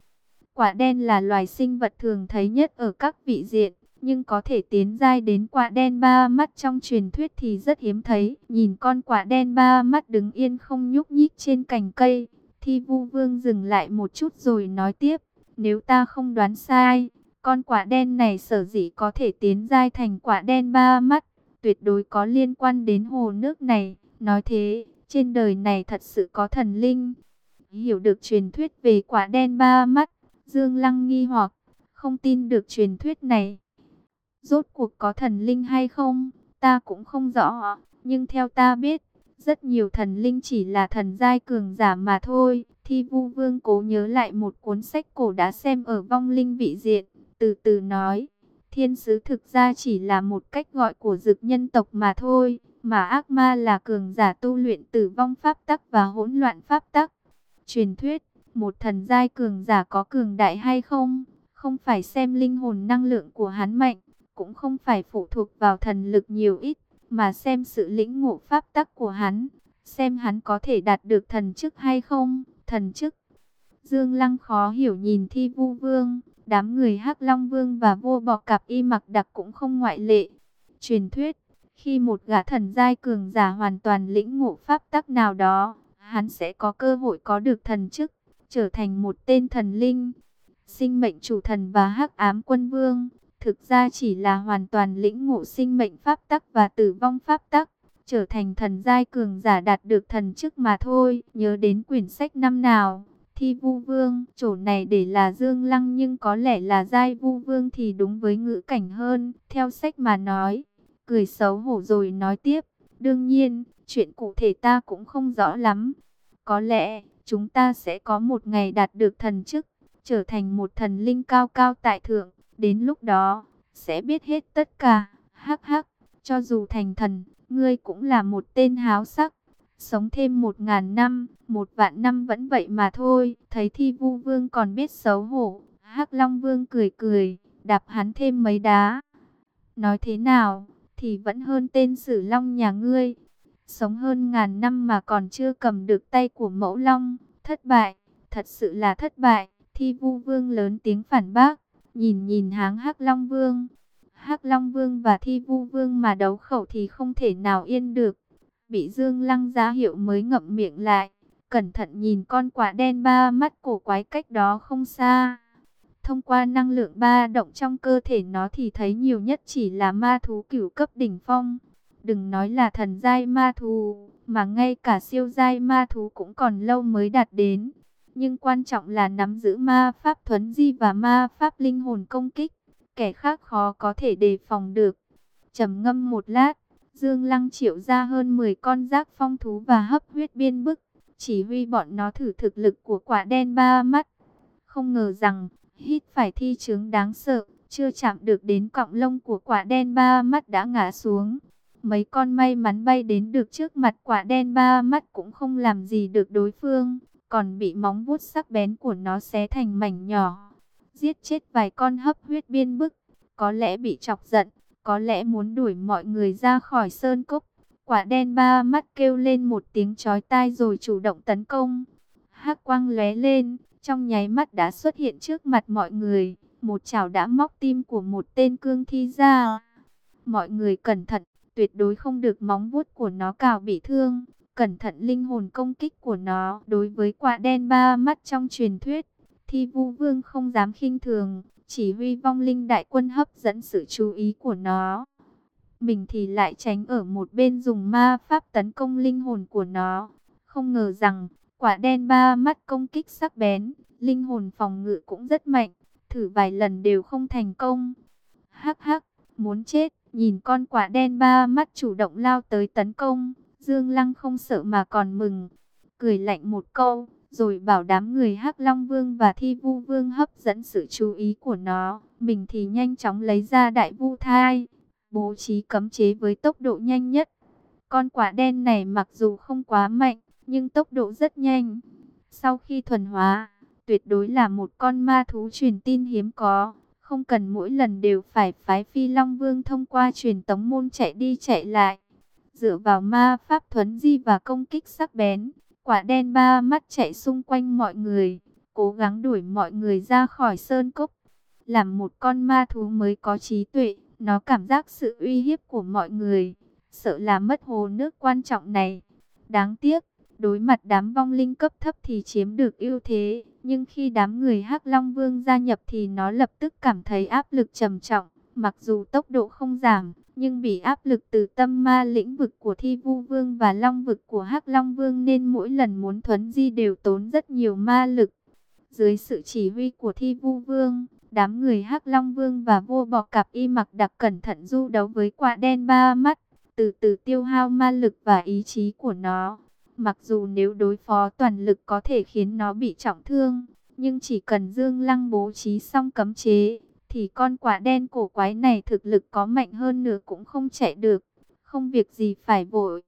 Quả đen là loài sinh vật thường thấy nhất ở các vị diện, nhưng có thể tiến giai đến quả đen ba mắt trong truyền thuyết thì rất hiếm thấy. Nhìn con quả đen ba mắt đứng yên không nhúc nhích trên cành cây, thi vu vương dừng lại một chút rồi nói tiếp. Nếu ta không đoán sai, con quả đen này sở dĩ có thể tiến giai thành quả đen ba mắt, tuyệt đối có liên quan đến hồ nước này. Nói thế, trên đời này thật sự có thần linh. Hiểu được truyền thuyết về quả đen ba mắt, Dương Lăng nghi hoặc, không tin được truyền thuyết này. Rốt cuộc có thần linh hay không, ta cũng không rõ, nhưng theo ta biết, rất nhiều thần linh chỉ là thần giai cường giả mà thôi. Thi vu vương cố nhớ lại một cuốn sách cổ đã xem ở vong linh vị diện, từ từ nói, thiên sứ thực ra chỉ là một cách gọi của dực nhân tộc mà thôi, mà ác ma là cường giả tu luyện tử vong pháp tắc và hỗn loạn pháp tắc. Truyền thuyết, một thần giai cường giả có cường đại hay không, không phải xem linh hồn năng lượng của hắn mạnh, cũng không phải phụ thuộc vào thần lực nhiều ít, mà xem sự lĩnh ngộ pháp tắc của hắn, xem hắn có thể đạt được thần chức hay không, thần chức. Dương Lăng khó hiểu nhìn Thi Vu Vương, đám người Hắc Long Vương và vô bọ cạp y mặc đặc cũng không ngoại lệ. Truyền thuyết, khi một gã thần giai cường giả hoàn toàn lĩnh ngộ pháp tắc nào đó, hắn sẽ có cơ hội có được thần chức, trở thành một tên thần linh. Sinh mệnh chủ thần và Hắc Ám Quân Vương thực ra chỉ là hoàn toàn lĩnh ngộ sinh mệnh pháp tắc và tử vong pháp tắc, trở thành thần giai cường giả đạt được thần chức mà thôi. Nhớ đến quyển sách năm nào, thi vu vương, chỗ này để là dương lăng nhưng có lẽ là giai vu vương thì đúng với ngữ cảnh hơn, theo sách mà nói. Cười xấu hổ rồi nói tiếp, đương nhiên, chuyện cụ thể ta cũng không rõ lắm. Có lẽ, chúng ta sẽ có một ngày đạt được thần chức, trở thành một thần linh cao cao tại thượng. Đến lúc đó, sẽ biết hết tất cả. Hắc hắc, cho dù thành thần, ngươi cũng là một tên háo sắc. Sống thêm một ngàn năm, một vạn năm vẫn vậy mà thôi. Thấy thi vu vương còn biết xấu hổ. Hắc Long Vương cười cười, đạp hắn thêm mấy đá. Nói thế nào, thì vẫn hơn tên sử long nhà ngươi. sống hơn ngàn năm mà còn chưa cầm được tay của mẫu long, thất bại, thật sự là thất bại. Thi vu vương lớn tiếng phản bác, nhìn nhìn háng hắc long vương. hắc long vương và thi vu vương mà đấu khẩu thì không thể nào yên được. Bị dương lăng giá hiệu mới ngậm miệng lại, cẩn thận nhìn con quả đen ba mắt cổ quái cách đó không xa. Thông qua năng lượng ba động trong cơ thể nó thì thấy nhiều nhất chỉ là ma thú cửu cấp đỉnh phong. Đừng nói là thần giai ma thú, mà ngay cả siêu giai ma thú cũng còn lâu mới đạt đến. Nhưng quan trọng là nắm giữ ma pháp thuấn di và ma pháp linh hồn công kích. Kẻ khác khó có thể đề phòng được. trầm ngâm một lát, Dương Lăng triệu ra hơn 10 con giác phong thú và hấp huyết biên bức. Chỉ huy bọn nó thử thực lực của quả đen ba mắt. Không ngờ rằng, hít phải thi chứng đáng sợ, chưa chạm được đến cọng lông của quả đen ba mắt đã ngã xuống. Mấy con may mắn bay đến được trước mặt quả đen ba mắt cũng không làm gì được đối phương, còn bị móng vuốt sắc bén của nó xé thành mảnh nhỏ. Giết chết vài con hấp huyết biên bức, có lẽ bị chọc giận, có lẽ muốn đuổi mọi người ra khỏi sơn cốc. Quả đen ba mắt kêu lên một tiếng chói tai rồi chủ động tấn công. hắc quang lóe lên, trong nháy mắt đã xuất hiện trước mặt mọi người. Một chảo đã móc tim của một tên cương thi ra. Mọi người cẩn thận, tuyệt đối không được móng vuốt của nó cào bị thương. Cẩn thận linh hồn công kích của nó đối với quả đen ba mắt trong truyền thuyết. Thi vu vương không dám khinh thường, chỉ huy vong linh đại quân hấp dẫn sự chú ý của nó. Mình thì lại tránh ở một bên dùng ma pháp tấn công linh hồn của nó. Không ngờ rằng, quả đen ba mắt công kích sắc bén, linh hồn phòng ngự cũng rất mạnh, thử vài lần đều không thành công. Hắc hắc, muốn chết, nhìn con quả đen ba mắt chủ động lao tới tấn công, Dương Lăng không sợ mà còn mừng, cười lạnh một câu, rồi bảo đám người Hắc Long Vương và Thi Vu Vương hấp dẫn sự chú ý của nó, mình thì nhanh chóng lấy ra đại vu thai, bố trí cấm chế với tốc độ nhanh nhất. Con quả đen này mặc dù không quá mạnh, nhưng tốc độ rất nhanh. Sau khi thuần hóa, tuyệt đối là một con ma thú truyền tin hiếm có, không cần mỗi lần đều phải phái Phi Long Vương thông qua truyền tống môn chạy đi chạy lại. Dựa vào ma pháp thuấn di và công kích sắc bén, quả đen ba mắt chạy xung quanh mọi người, cố gắng đuổi mọi người ra khỏi sơn cốc. Làm một con ma thú mới có trí tuệ, nó cảm giác sự uy hiếp của mọi người, sợ là mất hồ nước quan trọng này. Đáng tiếc, đối mặt đám vong linh cấp thấp thì chiếm được ưu thế, nhưng khi đám người Hắc Long Vương gia nhập thì nó lập tức cảm thấy áp lực trầm trọng, mặc dù tốc độ không giảm, nhưng bị áp lực từ tâm ma lĩnh vực của Thi Vu Vương và Long vực của Hắc Long Vương nên mỗi lần muốn thuấn di đều tốn rất nhiều ma lực. Dưới sự chỉ huy của Thi Vu Vương, đám người Hắc Long Vương và vô bọ cạp y mặc đặc cẩn thận du đấu với quả đen ba mắt, từ từ tiêu hao ma lực và ý chí của nó. Mặc dù nếu đối phó toàn lực có thể khiến nó bị trọng thương, nhưng chỉ cần Dương Lăng bố trí xong cấm chế, thì con quả đen cổ quái này thực lực có mạnh hơn nữa cũng không chạy được. Không việc gì phải vội,